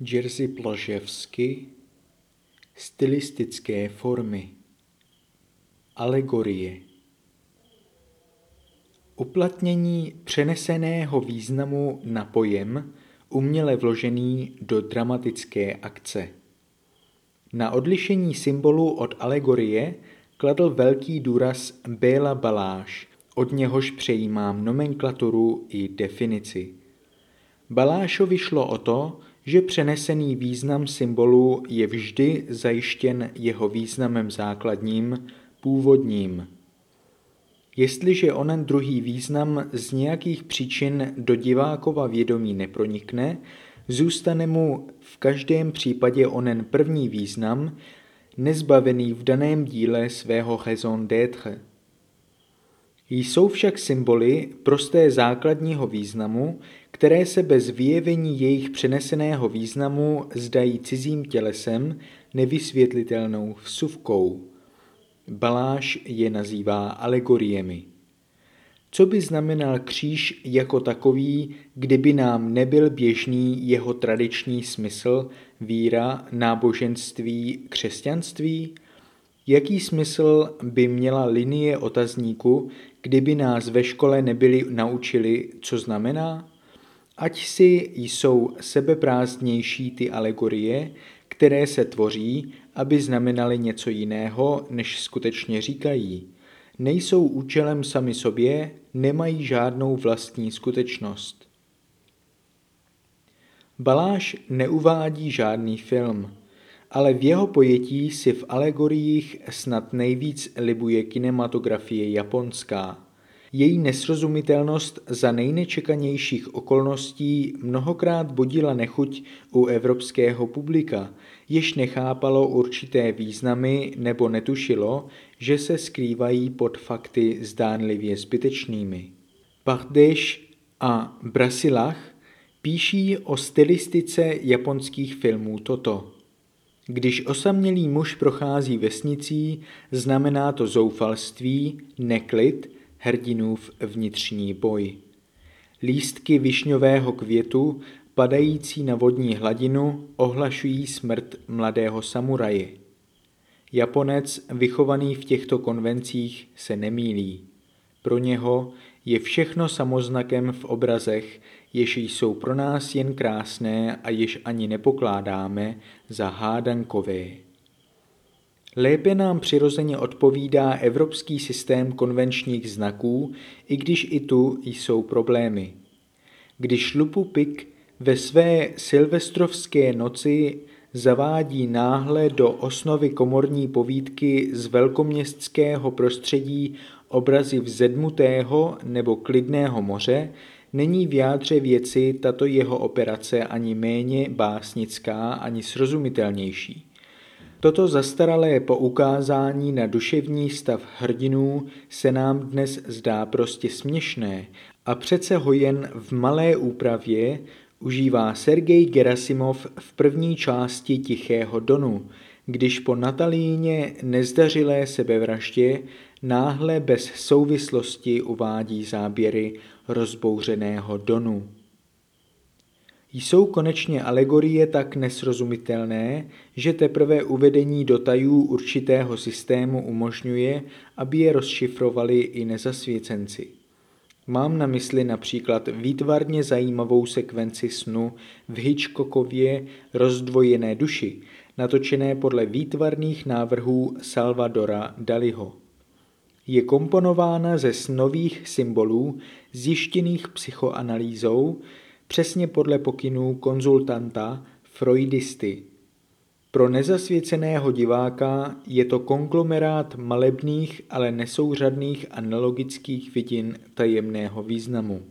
Jerzy Plaževsky Stylistické formy Alegorie Uplatnění přeneseného významu na pojem uměle vložený do dramatické akce. Na odlišení symbolu od alegorie kladl velký důraz Béla Baláš, od něhož přejímám nomenklaturu i definici. Balášovi šlo o to, že přenesený význam symbolu je vždy zajištěn jeho významem základním, původním. Jestliže onen druhý význam z nějakých příčin do divákova vědomí nepronikne, zůstane mu v každém případě onen první význam, nezbavený v daném díle svého raison d'être. Jsou však symboly prosté základního významu, které se bez vyjevení jejich přeneseného významu zdají cizím tělesem nevysvětlitelnou vsuvkou. Baláš je nazývá alegoriemi. Co by znamenal kříž jako takový, kdyby nám nebyl běžný jeho tradiční smysl, víra, náboženství, křesťanství? Jaký smysl by měla linie otazníku, kdyby nás ve škole nebyli naučili, co znamená? Ať si jsou sebeprázdnější ty alegorie, které se tvoří, aby znamenaly něco jiného, než skutečně říkají. Nejsou účelem sami sobě, nemají žádnou vlastní skutečnost. Baláš neuvádí žádný film, ale v jeho pojetí si v alegoriích snad nejvíc libuje kinematografie japonská. Její nesrozumitelnost za nejnečekanějších okolností mnohokrát bodila nechuť u evropského publika, jež nechápalo určité významy nebo netušilo, že se skrývají pod fakty zdánlivě zbytečnými. Bardeš a Brasilach píší o stylistice japonských filmů toto. Když osamělý muž prochází vesnicí, znamená to zoufalství, neklid, hrdinův vnitřní boj. Lístky višňového květu, padající na vodní hladinu, ohlašují smrt mladého samuraje. Japonec, vychovaný v těchto konvencích, se nemýlí. Pro něho je všechno samoznakem v obrazech, jež jsou pro nás jen krásné a jež ani nepokládáme za hádankové. Lépe nám přirozeně odpovídá evropský systém konvenčních znaků, i když i tu jsou problémy. Když Lupu Pik ve své silvestrovské noci zavádí náhle do osnovy komorní povídky z velkoměstského prostředí obrazy vzedmutého nebo klidného moře, není v jádře věci tato jeho operace ani méně básnická, ani srozumitelnější. Toto zastaralé poukázání na duševní stav hrdinů se nám dnes zdá prostě směšné a přece ho jen v malé úpravě užívá Sergej Gerasimov v první části Tichého Donu, když po Natalíně nezdařilé sebevraždě náhle bez souvislosti uvádí záběry rozbouřeného Donu. Jsou konečně alegorie tak nesrozumitelné, že teprve uvedení do tajů určitého systému umožňuje, aby je rozšifrovali i nezasvěcenci. Mám na mysli například výtvarně zajímavou sekvenci snu v Hitchcockově rozdvojené duši, natočené podle výtvarných návrhů Salvadora Daliho. Je komponována ze snových symbolů zjištěných psychoanalýzou, přesně podle pokynů konzultanta Freudisty. Pro nezasvěceného diváka je to konglomerát malebných, ale nesouřadných a nelogických vidin tajemného významu.